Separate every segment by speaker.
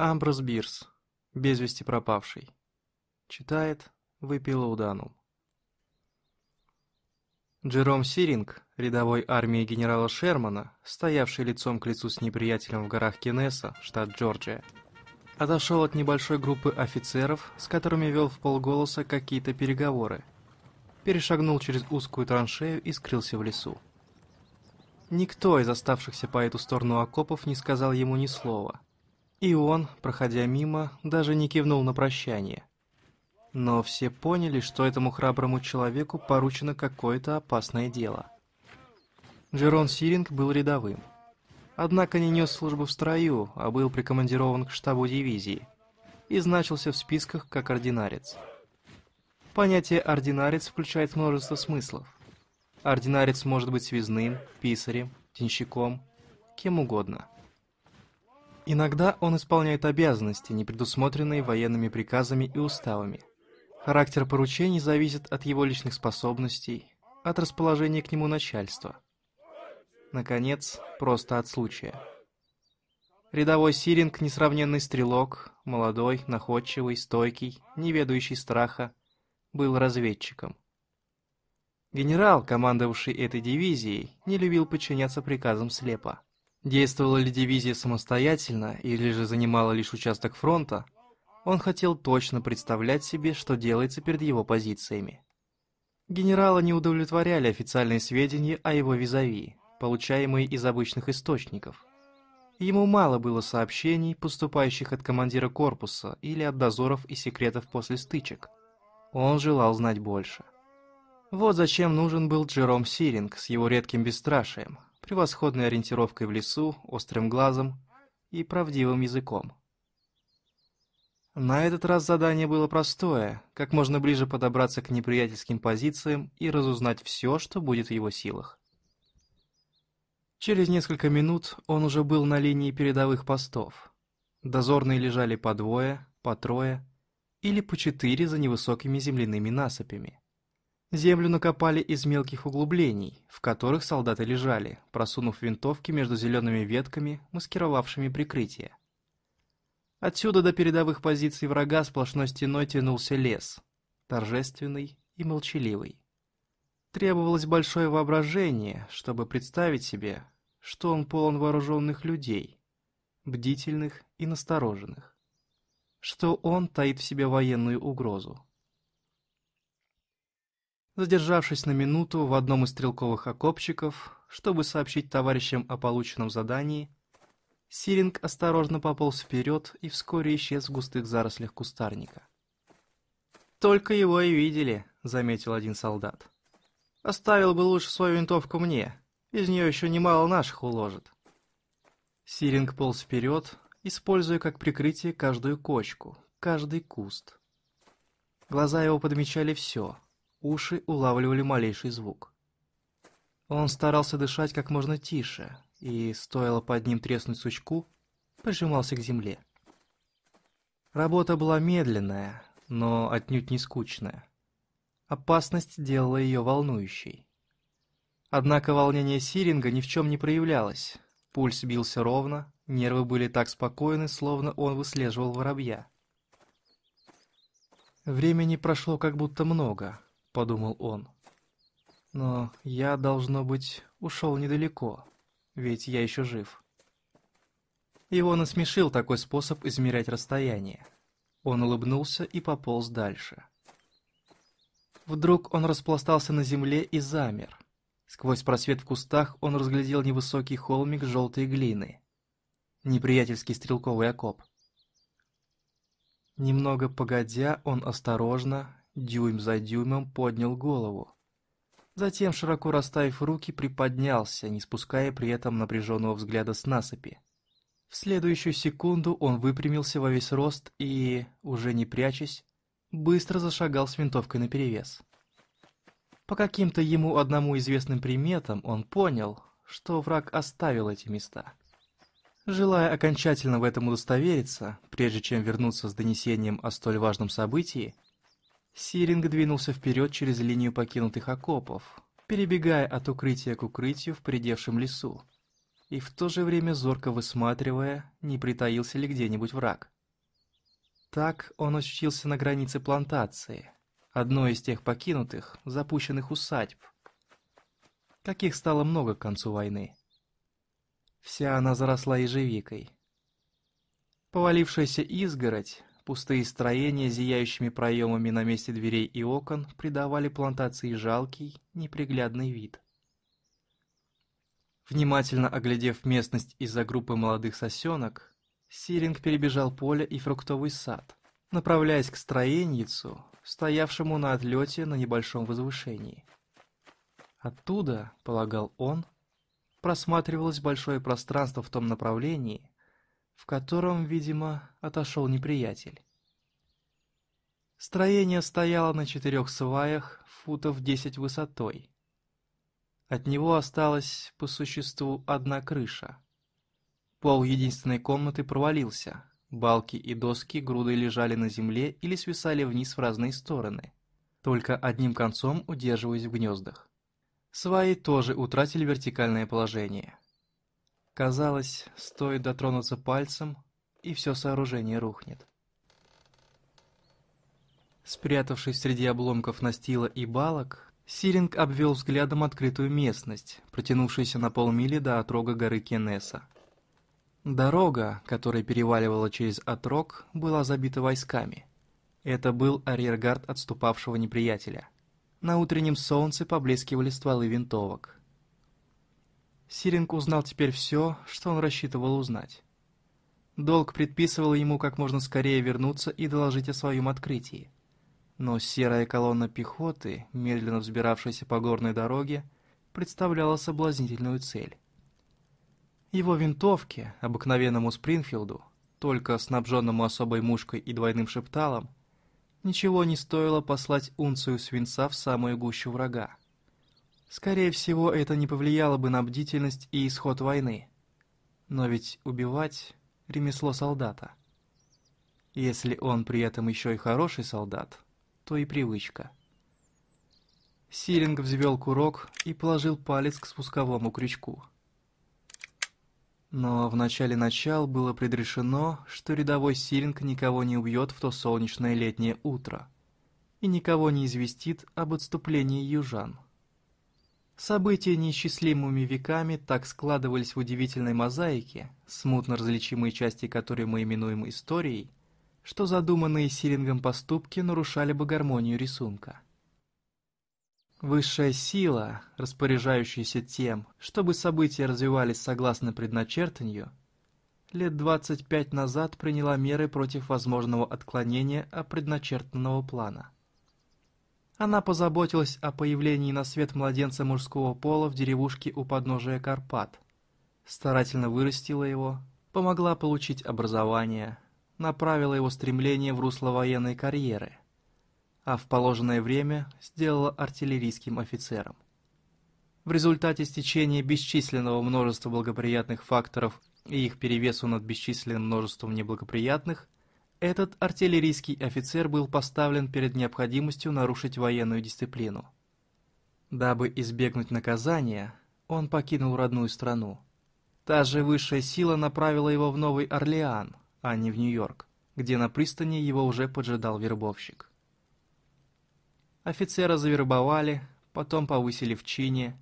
Speaker 1: Амброс Бирс. Без вести пропавший. Читает Выпила Уданум. Джером Сиринг, рядовой армии генерала Шермана, стоявший лицом к лицу с неприятелем в горах Кенеса, штат Джорджия, отошел от небольшой группы офицеров, с которыми вел в полголоса какие-то переговоры, перешагнул через узкую траншею и скрылся в лесу. Никто из оставшихся по эту сторону окопов не сказал ему ни слова, и он, проходя мимо, даже не кивнул на прощание. Но все поняли, что этому храброму человеку поручено какое-то опасное дело. Джерон Сиринг был рядовым. Однако не нес службу в строю, а был прикомандирован к штабу дивизии и значился в списках как ординарец. Понятие «ординарец» включает множество смыслов. Ординарец может быть связным, писарем, денщиком, кем угодно. Иногда он исполняет обязанности, не предусмотренные военными приказами и уставами. Характер поручений зависит от его личных способностей, от расположения к нему начальства. Наконец, просто от случая. Рядовой Сиринг – несравненный стрелок, молодой, находчивый, стойкий, не ведающий страха, был разведчиком. Генерал, командовавший этой дивизией, не любил подчиняться приказам слепо. Действовала ли дивизия самостоятельно или же занимала лишь участок фронта – он хотел точно представлять себе, что делается перед его позициями. Генерала не удовлетворяли официальные сведения о его визави, получаемые из обычных источников. Ему мало было сообщений, поступающих от командира корпуса или от дозоров и секретов после стычек. Он желал знать больше. Вот зачем нужен был Джером Сиринг с его редким бесстрашием, превосходной ориентировкой в лесу, острым глазом и правдивым языком. На этот раз задание было простое, как можно ближе подобраться к неприятельским позициям и разузнать все, что будет в его силах. Через несколько минут он уже был на линии передовых постов. Дозорные лежали по двое, по трое или по четыре за невысокими земляными насыпями. Землю накопали из мелких углублений, в которых солдаты лежали, просунув винтовки между зелеными ветками, маскировавшими прикрытие. Отсюда до передовых позиций врага сплошной стеной тянулся лес, торжественный и молчаливый. Требовалось большое воображение, чтобы представить себе, что он полон вооруженных людей, бдительных и настороженных, что он таит в себе военную угрозу. Задержавшись на минуту в одном из стрелковых окопчиков, чтобы сообщить товарищам о полученном задании, Сиринг осторожно пополз вперед и вскоре исчез в густых зарослях кустарника. «Только его и видели», — заметил один солдат. «Оставил бы лучше свою винтовку мне, из нее еще немало наших уложит». Сиринг полз вперед, используя как прикрытие каждую кочку, каждый куст. Глаза его подмечали все, уши улавливали малейший звук. Он старался дышать как можно тише, и, стоило под ним треснуть сучку, прижимался к земле. Работа была медленная, но отнюдь не скучная. Опасность делала ее волнующей. Однако волнение Сиринга ни в чем не проявлялось. Пульс бился ровно, нервы были так спокойны, словно он выслеживал воробья. «Времени прошло как будто много», — подумал он. «Но я, должно быть, ушел недалеко» ведь я еще жив. Его насмешил такой способ измерять расстояние. Он улыбнулся и пополз дальше. Вдруг он распластался на земле и замер. Сквозь просвет в кустах он разглядел невысокий холмик желтой глины. Неприятельский стрелковый окоп. Немного погодя, он осторожно, дюйм за дюймом, поднял голову. Затем, широко расставив руки, приподнялся, не спуская при этом напряженного взгляда с насыпи. В следующую секунду он выпрямился во весь рост и, уже не прячась, быстро зашагал с винтовкой наперевес. По каким-то ему одному известным приметам он понял, что враг оставил эти места. Желая окончательно в этом удостовериться, прежде чем вернуться с донесением о столь важном событии, Сиринг двинулся вперед через линию покинутых окопов, перебегая от укрытия к укрытию в придевшем лесу. и в то же время зорко высматривая, не притаился ли где-нибудь враг. Так он очутился на границе плантации, одной из тех покинутых, запущенных усадьб, каких стало много к концу войны. Вся она заросла ежевикой. Повалившаяся изгородь, пустые строения зияющими проемами на месте дверей и окон придавали плантации жалкий, неприглядный вид. Внимательно оглядев местность из-за группы молодых сосенок, Сиринг перебежал поле и фруктовый сад, направляясь к строенницу, стоявшему на отлете на небольшом возвышении. Оттуда, полагал он, просматривалось большое пространство в том направлении, в котором, видимо, отошел неприятель. Строение стояло на четырех сваях, футов десять высотой, от него осталась, по существу, одна крыша. Пол единственной комнаты провалился. Балки и доски грудой лежали на земле или свисали вниз в разные стороны, только одним концом удерживаясь в гнездах. Сваи тоже утратили вертикальное положение. Казалось, стоит дотронуться пальцем, и все сооружение рухнет. Спрятавшись среди обломков настила и балок, Сиринг обвел взглядом открытую местность, протянувшуюся на полмили до отрога горы Кенеса. Дорога, которая переваливала через отрог, была забита войсками. Это был арьергард отступавшего неприятеля. На утреннем солнце поблескивали стволы винтовок. Сиринг узнал теперь все, что он рассчитывал узнать. Долг предписывал ему как можно скорее вернуться и доложить о своем открытии но серая колонна пехоты, медленно взбиравшаяся по горной дороге, представляла соблазнительную цель. Его винтовке, обыкновенному Спрингфилду, только снабженному особой мушкой и двойным шепталом, ничего не стоило послать унцию свинца в самую гущу врага. Скорее всего, это не повлияло бы на бдительность и исход войны. Но ведь убивать — ремесло солдата. Если он при этом еще и хороший солдат, то и привычка. Сиринг взвел курок и положил палец к спусковому крючку. Но в начале начал было предрешено, что рядовой Сиринг никого не убьет в то солнечное летнее утро и никого не известит об отступлении южан. События неисчислимыми веками так складывались в удивительной мозаике, смутно различимые части которой мы именуем историей, что задуманные Сирингом поступки нарушали бы гармонию рисунка. Высшая сила, распоряжающаяся тем, чтобы события развивались согласно предначертанию, лет 25 назад приняла меры против возможного отклонения от предначертанного плана. Она позаботилась о появлении на свет младенца мужского пола в деревушке у подножия Карпат, старательно вырастила его, помогла получить образование, направила его стремление в русло военной карьеры, а в положенное время сделала артиллерийским офицером. В результате стечения бесчисленного множества благоприятных факторов и их перевесу над бесчисленным множеством неблагоприятных, этот артиллерийский офицер был поставлен перед необходимостью нарушить военную дисциплину. Дабы избегнуть наказания, он покинул родную страну. Та же высшая сила направила его в Новый Орлеан – а не в Нью-Йорк, где на пристани его уже поджидал вербовщик. Офицера завербовали, потом повысили в чине,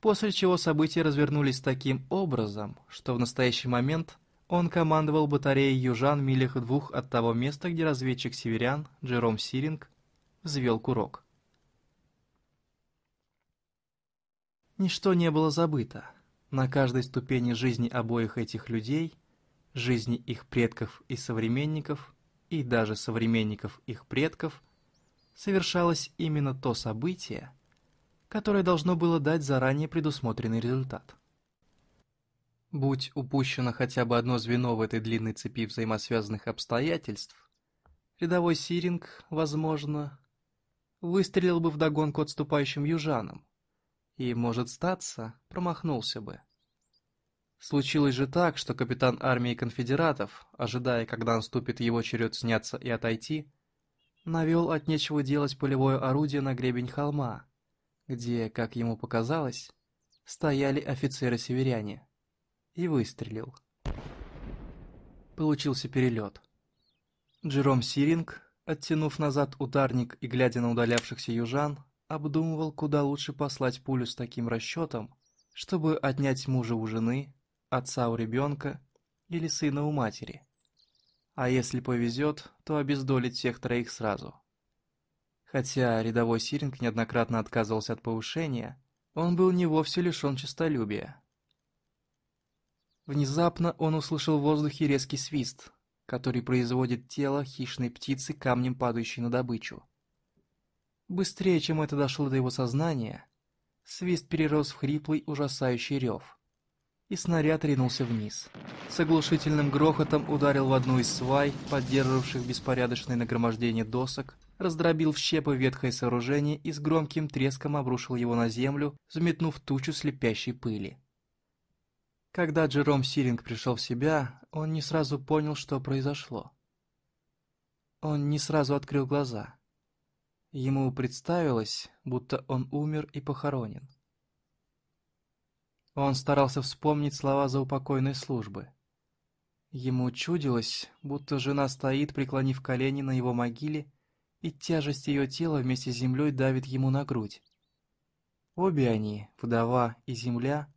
Speaker 1: после чего события развернулись таким образом, что в настоящий момент он командовал батареей южан в милях двух от того места, где разведчик северян Джером Сиринг взвел курок. Ничто не было забыто. На каждой ступени жизни обоих этих людей жизни их предков и современников, и даже современников их предков, совершалось именно то событие, которое должно было дать заранее предусмотренный результат. Будь упущено хотя бы одно звено в этой длинной цепи взаимосвязанных обстоятельств, рядовой Сиринг, возможно, выстрелил бы вдогонку отступающим южанам и, может статься, промахнулся бы. Случилось же так, что капитан армии конфедератов, ожидая, когда наступит его черед сняться и отойти, навел от нечего делать полевое орудие на гребень холма, где, как ему показалось, стояли офицеры-северяне, и выстрелил. Получился перелет. Джером Сиринг, оттянув назад ударник и глядя на удалявшихся южан, обдумывал, куда лучше послать пулю с таким расчетом, чтобы отнять мужа у жены, отца у ребенка или сына у матери. А если повезет, то обездолить всех троих сразу. Хотя рядовой Сиринг неоднократно отказывался от повышения, он был не вовсе лишен честолюбия. Внезапно он услышал в воздухе резкий свист, который производит тело хищной птицы камнем падающей на добычу. Быстрее, чем это дошло до его сознания, свист перерос в хриплый ужасающий рев. И снаряд ринулся вниз. С оглушительным грохотом ударил в одну из свай, поддерживавших беспорядочное нагромождение досок, раздробил в щепы ветхое сооружение и с громким треском обрушил его на землю, взметнув тучу слепящей пыли. Когда Джером Сиринг пришел в себя, он не сразу понял, что произошло. Он не сразу открыл глаза. Ему представилось, будто он умер и похоронен. Он старался вспомнить слова заупокойной службы. Ему чудилось, будто жена стоит, преклонив колени на его могиле, и тяжесть ее тела вместе с землей давит ему на грудь. Обе они, вдова и земля,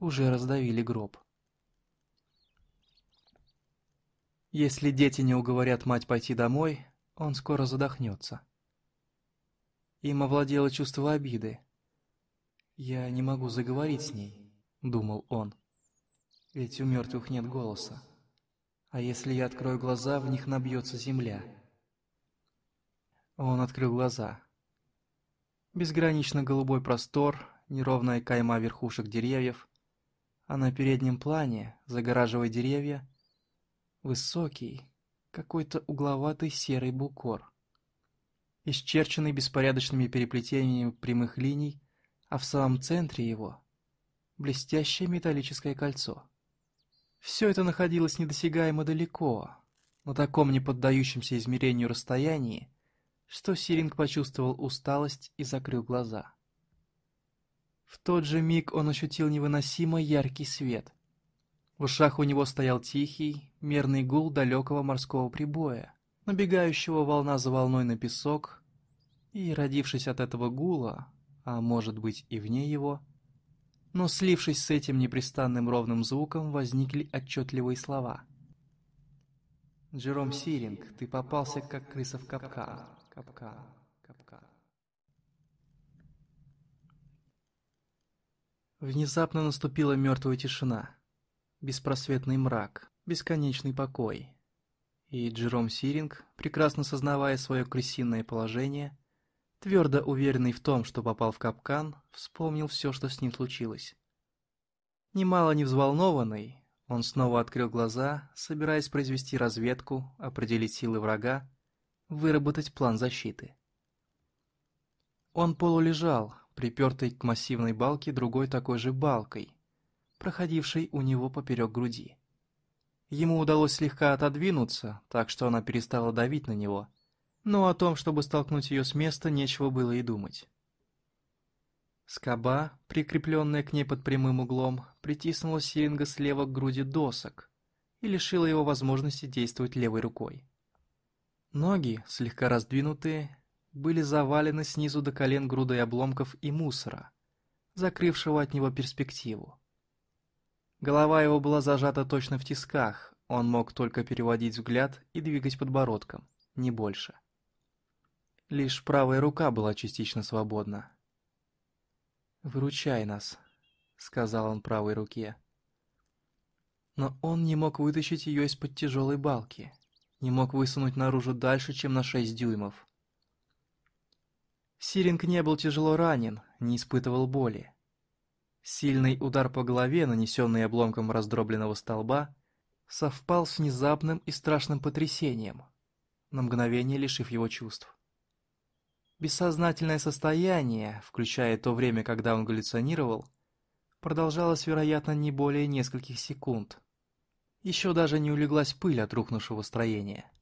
Speaker 1: уже раздавили гроб. Если дети не уговорят мать пойти домой, он скоро задохнется. Им овладело чувство обиды. «Я не могу заговорить с ней», — думал он. «Ведь у мертвых нет голоса. А если я открою глаза, в них набьется земля». Он открыл глаза. Безгранично голубой простор, неровная кайма верхушек деревьев, а на переднем плане, загораживая деревья, высокий, какой-то угловатый серый букор исчерченный беспорядочными переплетениями прямых линий, а в самом центре его — блестящее металлическое кольцо. Все это находилось недосягаемо далеко, на таком неподдающемся измерению расстоянии, что Сиринг почувствовал усталость и закрыл глаза. В тот же миг он ощутил невыносимо яркий свет. В ушах у него стоял тихий, мерный гул далекого морского прибоя, набегающего волна за волной на песок, и, родившись от этого гула, а может быть и вне его, но слившись с этим непрестанным ровным звуком, возникли отчетливые слова. «Джером Сиринг, ты попался, как крыса в капкан, капкан, капкан». Внезапно наступила мертвая тишина, беспросветный мрак, бесконечный покой. И Джером Сиринг, прекрасно сознавая свое крысиное положение, твердо уверенный в том, что попал в капкан, вспомнил все, что с ним случилось. Немало не взволнованный, он снова открыл глаза, собираясь произвести разведку, определить силы врага, выработать план защиты. Он полулежал, припертый к массивной балке другой такой же балкой, проходившей у него поперек груди. Ему удалось слегка отодвинуться, так что она перестала давить на него — но о том, чтобы столкнуть ее с места, нечего было и думать. Скоба, прикрепленная к ней под прямым углом, притиснула Сиринга слева к груди досок и лишила его возможности действовать левой рукой. Ноги, слегка раздвинутые, были завалены снизу до колен грудой обломков и мусора, закрывшего от него перспективу. Голова его была зажата точно в тисках, он мог только переводить взгляд и двигать подбородком, не больше. Лишь правая рука была частично свободна. «Выручай нас», — сказал он правой руке. Но он не мог вытащить ее из-под тяжелой балки, не мог высунуть наружу дальше, чем на шесть дюймов. Сиринг не был тяжело ранен, не испытывал боли. Сильный удар по голове, нанесенный обломком раздробленного столба, совпал с внезапным и страшным потрясением, на мгновение лишив его чувств. Бессознательное состояние, включая то время, когда он галлюцинировал, продолжалось, вероятно, не более нескольких секунд. Еще даже не улеглась пыль от рухнувшего строения.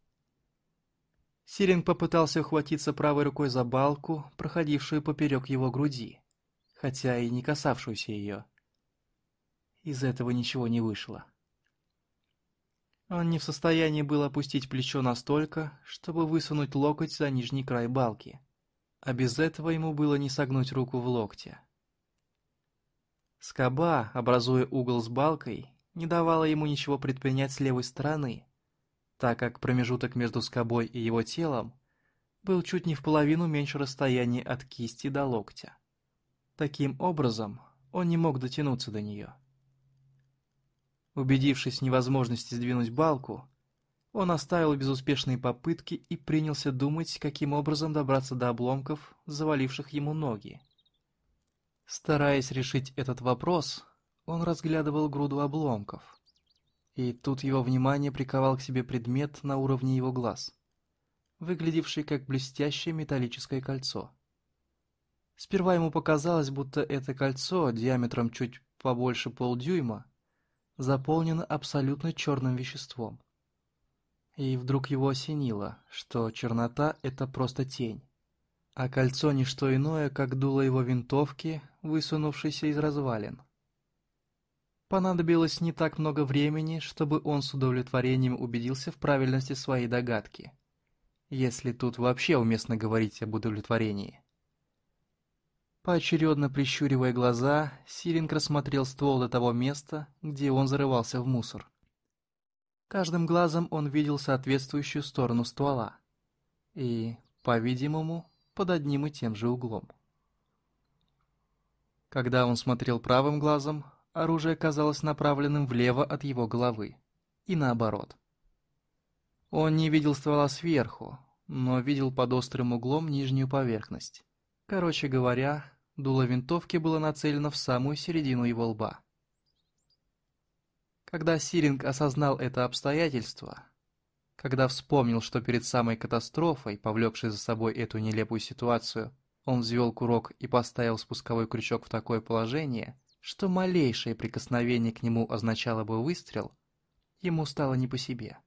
Speaker 1: Сиринг попытался ухватиться правой рукой за балку, проходившую поперек его груди, хотя и не касавшуюся ее. из этого ничего не вышло. Он не в состоянии был опустить плечо настолько, чтобы высунуть локоть за нижний край балки, а без этого ему было не согнуть руку в локте. Скоба, образуя угол с балкой, не давала ему ничего предпринять с левой стороны, так как промежуток между скобой и его телом был чуть не в половину меньше расстояния от кисти до локтя. Таким образом, он не мог дотянуться до нее. Убедившись в невозможности сдвинуть балку, он оставил безуспешные попытки и принялся думать, каким образом добраться до обломков, заваливших ему ноги. Стараясь решить этот вопрос, он разглядывал груду обломков. И тут его внимание приковал к себе предмет на уровне его глаз, выглядевший как блестящее металлическое кольцо. Сперва ему показалось, будто это кольцо диаметром чуть побольше полдюйма заполнено абсолютно черным веществом. И вдруг его осенило, что чернота — это просто тень а кольцо не что иное, как дуло его винтовки, высунувшейся из развалин. Понадобилось не так много времени, чтобы он с удовлетворением убедился в правильности своей догадки. Если тут вообще уместно говорить об удовлетворении. Поочередно прищуривая глаза, Сиринг рассмотрел ствол до того места, где он зарывался в мусор. Каждым глазом он видел соответствующую сторону ствола. И, по-видимому, под одним и тем же углом. Когда он смотрел правым глазом, оружие казалось направленным влево от его головы, и наоборот. Он не видел ствола сверху, но видел под острым углом нижнюю поверхность. Короче говоря, дуло винтовки было нацелено в самую середину его лба. Когда Сиринг осознал это обстоятельство, когда вспомнил, что перед самой катастрофой, повлекшей за собой эту нелепую ситуацию, он взвел курок и поставил спусковой крючок в такое положение, что малейшее прикосновение к нему означало бы выстрел, ему стало не по себе.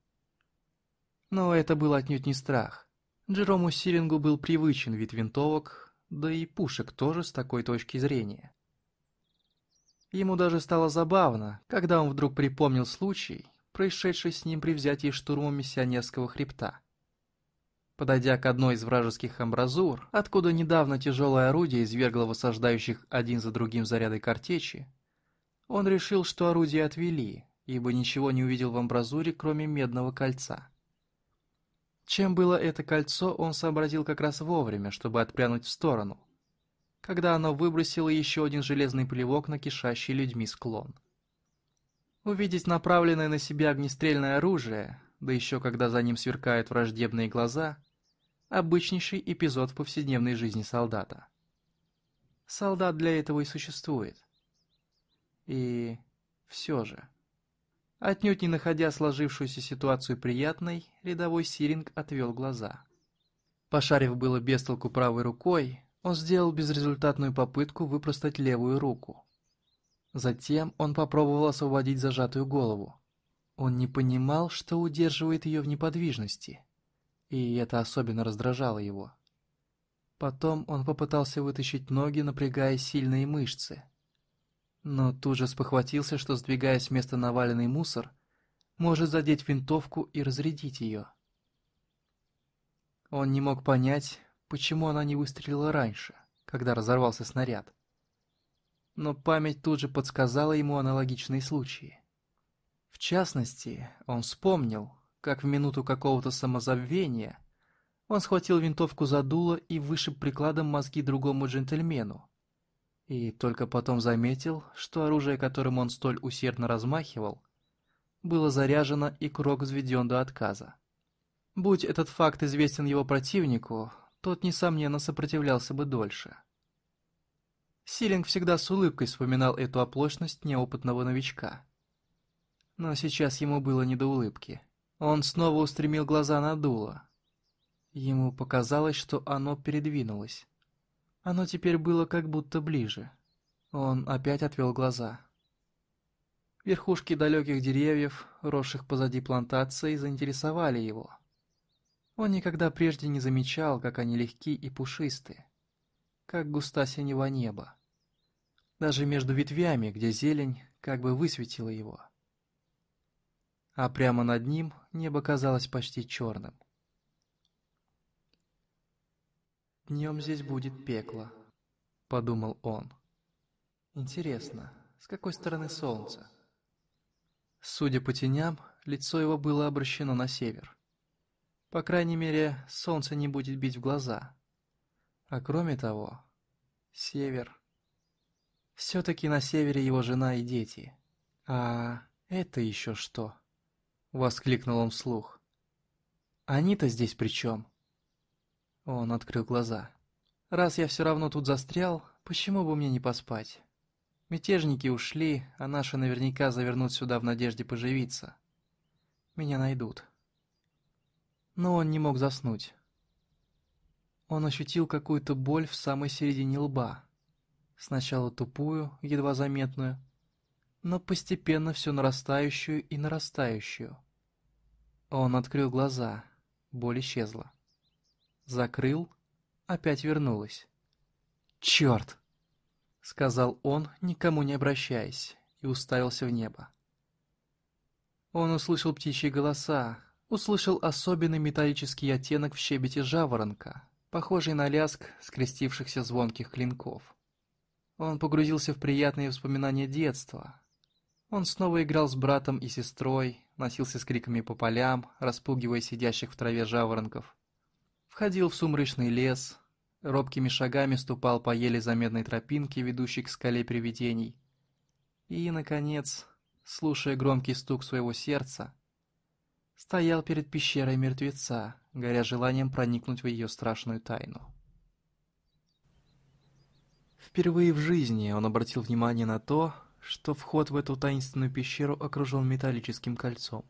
Speaker 1: Но это был отнюдь не страх. Джерому Сирингу был привычен вид винтовок, да и пушек тоже с такой точки зрения. Ему даже стало забавно, когда он вдруг припомнил случай, происшедшей с ним при взятии штурмом миссионерского хребта. Подойдя к одной из вражеских амбразур, откуда недавно тяжелое орудие извергло высаждающих один за другим заряды картечи, он решил, что орудие отвели, ибо ничего не увидел в амбразуре, кроме медного кольца. Чем было это кольцо, он сообразил как раз вовремя, чтобы отпрянуть в сторону, когда оно выбросило еще один железный плевок на кишащий людьми склон. Увидеть направленное на себя огнестрельное оружие, да еще когда за ним сверкают враждебные глаза, обычнейший эпизод в повседневной жизни солдата. Солдат для этого и существует. И все же. Отнюдь не находя сложившуюся ситуацию приятной, рядовой Сиринг отвел глаза. Пошарив было без толку правой рукой, он сделал безрезультатную попытку выпростать левую руку. Затем он попробовал освободить зажатую голову. Он не понимал, что удерживает ее в неподвижности, и это особенно раздражало его. Потом он попытался вытащить ноги, напрягая сильные мышцы. Но тут же спохватился, что, сдвигая с места наваленный мусор, может задеть винтовку и разрядить ее. Он не мог понять, почему она не выстрелила раньше, когда разорвался снаряд но память тут же подсказала ему аналогичные случаи. В частности, он вспомнил, как в минуту какого-то самозабвения он схватил винтовку за дуло и вышиб прикладом мозги другому джентльмену. И только потом заметил, что оружие, которым он столь усердно размахивал, было заряжено и курок взведен до отказа. Будь этот факт известен его противнику, тот, несомненно, сопротивлялся бы дольше. Силинг всегда с улыбкой вспоминал эту оплошность неопытного новичка. Но сейчас ему было не до улыбки. Он снова устремил глаза на дуло. Ему показалось, что оно передвинулось. Оно теперь было как будто ближе. Он опять отвел глаза. Верхушки далеких деревьев, росших позади плантации, заинтересовали его. Он никогда прежде не замечал, как они легки и пушистые как густа синего неба. даже между ветвями, где зелень как бы высветила его. А прямо над ним небо казалось почти черным. «Днем здесь будет пекло», — подумал он. «Интересно, с какой стороны солнце?» Судя по теням, лицо его было обращено на север. По крайней мере, солнце не будет бить в глаза. А кроме того, север... Все-таки на севере его жена и дети. А это еще что? Воскликнул он вслух. Они-то здесь при чем? Он открыл глаза. Раз я все равно тут застрял, почему бы мне не поспать? Мятежники ушли, а наши наверняка завернут сюда в надежде поживиться. Меня найдут. Но он не мог заснуть. Он ощутил какую-то боль в самой середине лба. Сначала тупую, едва заметную, но постепенно все нарастающую и нарастающую. Он открыл глаза, боль исчезла. Закрыл, опять вернулась. «Черт!» — сказал он, никому не обращаясь, и уставился в небо. Он услышал птичьи голоса, услышал особенный металлический оттенок в щебете жаворонка, похожий на лязг скрестившихся звонких клинков. Он погрузился в приятные воспоминания детства. Он снова играл с братом и сестрой, носился с криками по полям, распугивая сидящих в траве жаворонков. Входил в сумрачный лес, робкими шагами ступал по еле заметной тропинке, ведущей к скале привидений. И, наконец, слушая громкий стук своего сердца, стоял перед пещерой мертвеца, горя желанием проникнуть в ее страшную тайну. Впервые в жизни он обратил внимание на то, что вход в эту таинственную пещеру окружен металлическим кольцом.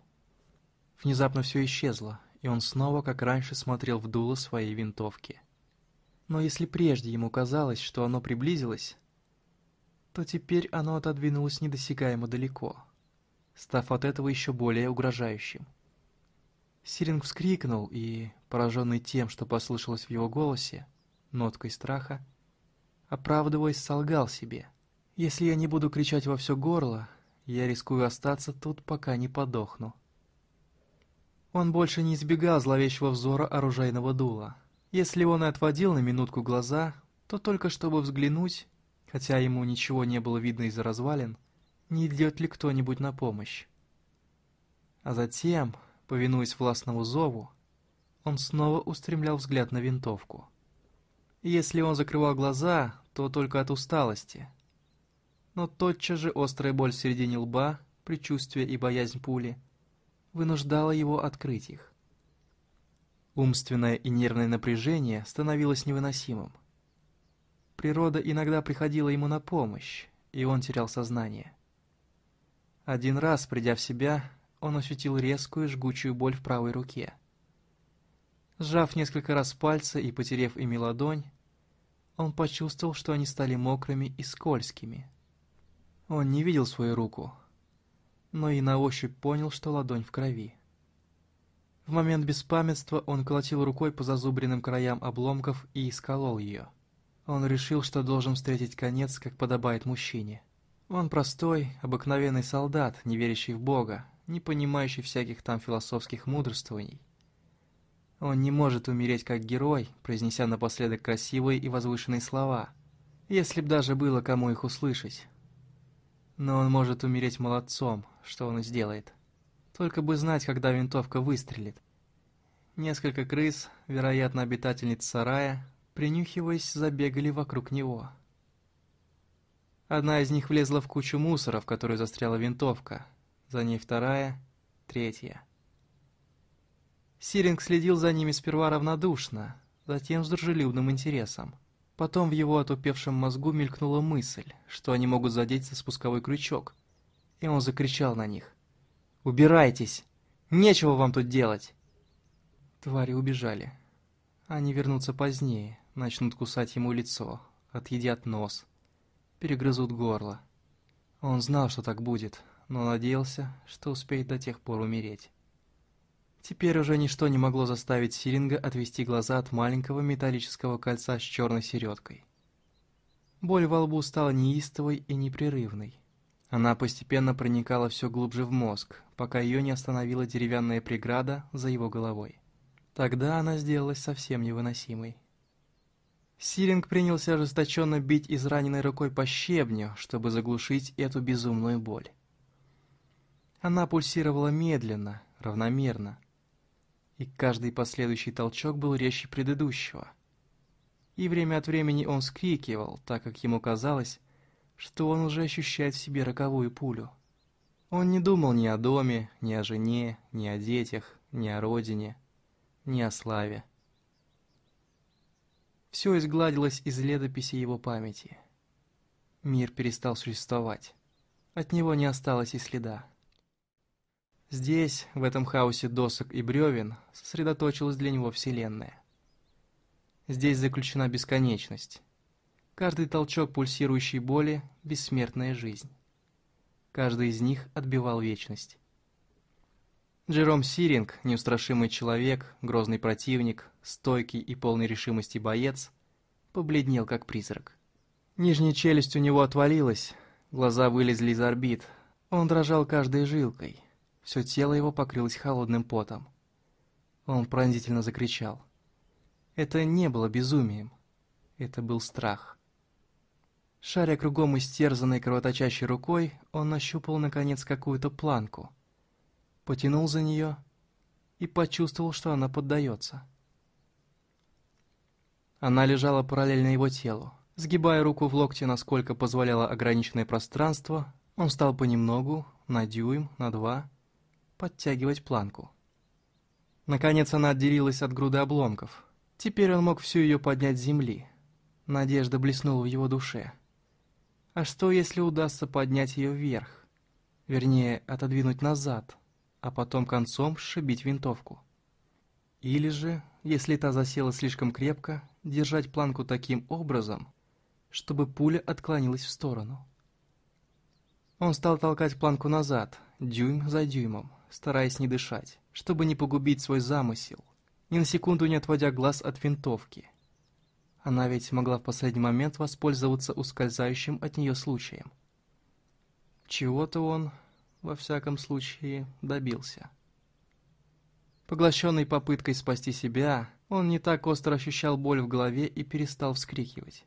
Speaker 1: Внезапно все исчезло, и он снова, как раньше, смотрел в дуло своей винтовки. Но если прежде ему казалось, что оно приблизилось, то теперь оно отодвинулось недосягаемо далеко, став от этого еще более угрожающим. Сиринг вскрикнул и, пораженный тем, что послышалось в его голосе, ноткой страха, оправдываясь, солгал себе. «Если я не буду кричать во все горло, я рискую остаться тут, пока не подохну». Он больше не избегал зловещего взора оружейного дула. Если он и отводил на минутку глаза, то только чтобы взглянуть, хотя ему ничего не было видно из-за развалин, не идет ли кто-нибудь на помощь. А затем, повинуясь властному зову, он снова устремлял взгляд на винтовку. если он закрывал глаза, то только от усталости. Но тотчас же острая боль в середине лба, предчувствие и боязнь пули вынуждала его открыть их. Умственное и нервное напряжение становилось невыносимым. Природа иногда приходила ему на помощь, и он терял сознание. Один раз, придя в себя, он ощутил резкую жгучую боль в правой руке. Сжав несколько раз пальцы и потерев ими ладонь, он почувствовал, что они стали мокрыми и скользкими. Он не видел свою руку, но и на ощупь понял, что ладонь в крови. В момент беспамятства он колотил рукой по зазубренным краям обломков и исколол ее. Он решил, что должен встретить конец, как подобает мужчине. Он простой, обыкновенный солдат, не верящий в Бога, не понимающий всяких там философских мудрствований. Он не может умереть как герой, произнеся напоследок красивые и возвышенные слова, если б даже было кому их услышать. Но он может умереть молодцом, что он и сделает. Только бы знать, когда винтовка выстрелит. Несколько крыс, вероятно, обитательниц сарая, принюхиваясь, забегали вокруг него. Одна из них влезла в кучу мусора, в которую застряла винтовка. За ней вторая, третья. Сиринг следил за ними сперва равнодушно, затем с дружелюбным интересом. Потом в его отупевшем мозгу мелькнула мысль, что они могут задеть за спусковой крючок, и он закричал на них. Убирайтесь! Нечего вам тут делать!» Твари убежали. Они вернутся позднее, начнут кусать ему лицо, отъедят нос, перегрызут горло. Он знал, что так будет, но надеялся, что успеет до тех пор умереть. Теперь уже ничто не могло заставить Сиринга отвести глаза от маленького металлического кольца с черной середкой. Боль во лбу стала неистовой и непрерывной. Она постепенно проникала все глубже в мозг, пока ее не остановила деревянная преграда за его головой. Тогда она сделалась совсем невыносимой. Сиринг принялся ожесточенно бить израненной рукой по щебню, чтобы заглушить эту безумную боль. Она пульсировала медленно, равномерно, и каждый последующий толчок был резче предыдущего. И время от времени он скрикивал, так как ему казалось, что он уже ощущает в себе роковую пулю. Он не думал ни о доме, ни о жене, ни о детях, ни о родине, ни о славе. Все изгладилось из летописи его памяти. Мир перестал существовать. От него не осталось и следа. Здесь, в этом хаосе досок и бревен, сосредоточилась для него Вселенная. Здесь заключена бесконечность. Каждый толчок пульсирующей боли — бессмертная жизнь. Каждый из них отбивал вечность. Джером Сиринг, неустрашимый человек, грозный противник, стойкий и полный решимости боец, побледнел как призрак. Нижняя челюсть у него отвалилась, глаза вылезли из орбит, он дрожал каждой жилкой, все тело его покрылось холодным потом. Он пронзительно закричал. Это не было безумием, это был страх. Шаря кругом истерзанной кровоточащей рукой, он нащупал, наконец, какую-то планку. Потянул за нее и почувствовал, что она поддается. Она лежала параллельно его телу. Сгибая руку в локте, насколько позволяло ограниченное пространство, он стал понемногу, на дюйм, на два, подтягивать планку. Наконец она отделилась от груды обломков. Теперь он мог всю ее поднять с земли. Надежда блеснула в его душе. А что, если удастся поднять ее вверх? Вернее, отодвинуть назад, а потом концом сшибить винтовку. Или же, если та засела слишком крепко, держать планку таким образом, чтобы пуля отклонилась в сторону. Он стал толкать планку назад, дюйм за дюймом, стараясь не дышать, чтобы не погубить свой замысел, ни на секунду не отводя глаз от винтовки. Она ведь могла в последний момент воспользоваться ускользающим от нее случаем. Чего-то он, во всяком случае, добился. Поглощенный попыткой спасти себя, он не так остро ощущал боль в голове и перестал вскрикивать.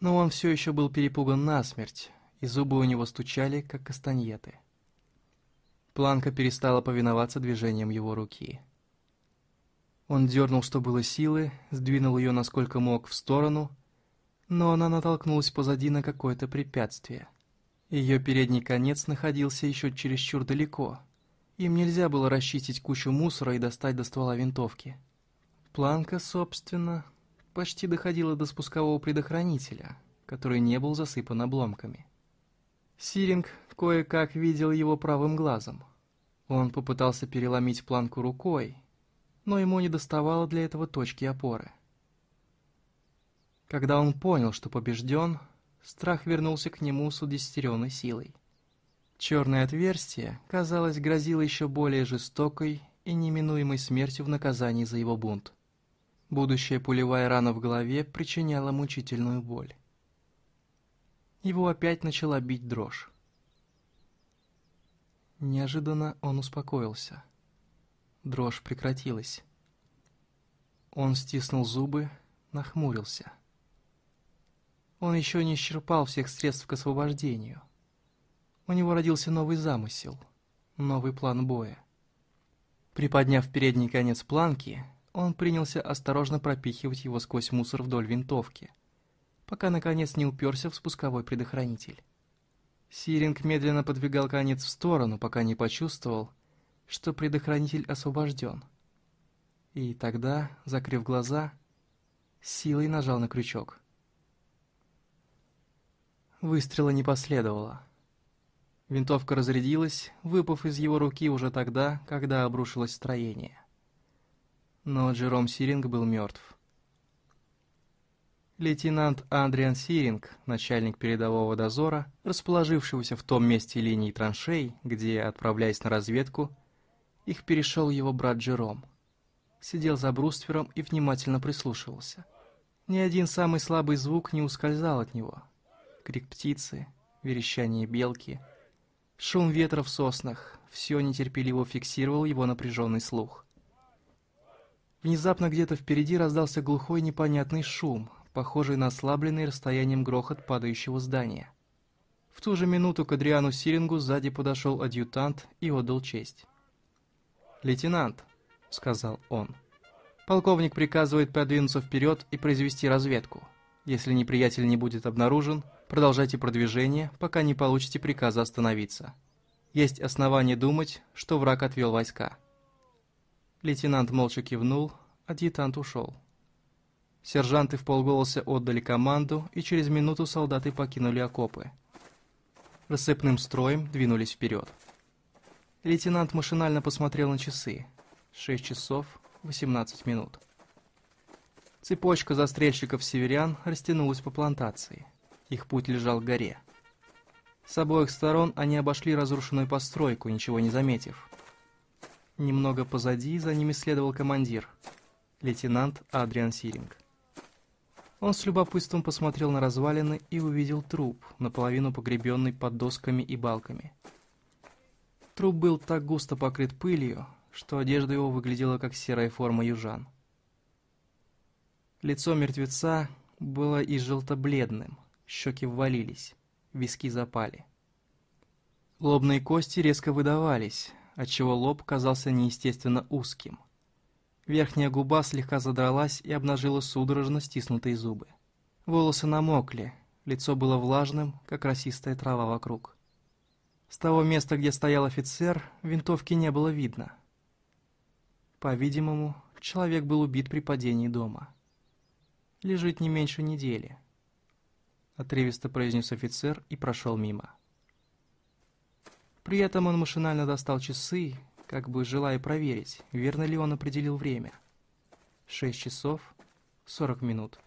Speaker 1: Но он все еще был перепуган насмерть, и зубы у него стучали, как кастаньеты. Планка перестала повиноваться движениям его руки. Он дернул, что было силы, сдвинул ее насколько мог в сторону, но она натолкнулась позади на какое-то препятствие. Ее передний конец находился еще чересчур далеко. Им нельзя было расчистить кучу мусора и достать до ствола винтовки. Планка, собственно, почти доходила до спускового предохранителя, который не был засыпан обломками. Сиринг кое-как видел его правым глазом. Он попытался переломить планку рукой, но ему не доставало для этого точки опоры. Когда он понял, что побежден, страх вернулся к нему с удестеренной силой. Черное отверстие, казалось, грозило еще более жестокой и неминуемой смертью в наказании за его бунт. Будущая пулевая рана в голове причиняла мучительную боль. Его опять начала бить дрожь. Неожиданно он успокоился. Дрожь прекратилась. Он стиснул зубы, нахмурился. Он еще не исчерпал всех средств к освобождению. У него родился новый замысел, новый план боя. Приподняв передний конец планки, он принялся осторожно пропихивать его сквозь мусор вдоль винтовки, пока наконец не уперся в спусковой предохранитель. Сиринг медленно подвигал конец в сторону, пока не почувствовал, что предохранитель освобожден. И тогда, закрыв глаза, силой нажал на крючок. Выстрела не последовало. Винтовка разрядилась, выпав из его руки уже тогда, когда обрушилось строение. Но Джером Сиринг был мертв. Лейтенант Андриан Сиринг, начальник передового дозора, расположившегося в том месте линии траншей, где, отправляясь на разведку, их перешел его брат Джером. Сидел за бруствером и внимательно прислушивался. Ни один самый слабый звук не ускользал от него. Крик птицы, верещание белки, шум ветра в соснах — все нетерпеливо фиксировал его напряженный слух. Внезапно где-то впереди раздался глухой непонятный шум, похожий на ослабленный расстоянием грохот падающего здания. В ту же минуту к Адриану Сирингу сзади подошел адъютант и отдал честь. «Лейтенант», — сказал он, — «полковник приказывает продвинуться вперед и произвести разведку. Если неприятель не будет обнаружен, продолжайте продвижение, пока не получите приказа остановиться. Есть основания думать, что враг отвел войска». Лейтенант молча кивнул, адъютант ушел. Сержанты в полголоса отдали команду, и через минуту солдаты покинули окопы. Рассыпным строем двинулись вперед. Лейтенант машинально посмотрел на часы. 6 часов 18 минут. Цепочка застрельщиков-северян растянулась по плантации. Их путь лежал к горе. С обоих сторон они обошли разрушенную постройку, ничего не заметив. Немного позади за ними следовал командир, лейтенант Адриан Сиринг. Он с любопытством посмотрел на развалины и увидел труп, наполовину погребенный под досками и балками. Труп был так густо покрыт пылью, что одежда его выглядела как серая форма южан. Лицо мертвеца было и желто-бледным, щеки ввалились, виски запали. Лобные кости резко выдавались, отчего лоб казался неестественно узким. Верхняя губа слегка задралась и обнажила судорожно стиснутые зубы. Волосы намокли, лицо было влажным, как росистая трава вокруг. С того места, где стоял офицер, винтовки не было видно. По-видимому, человек был убит при падении дома. Лежит не меньше недели. Отрывисто произнес офицер и прошел мимо. При этом он машинально достал часы, как бы желая проверить, верно ли он определил время. Шесть часов сорок минут.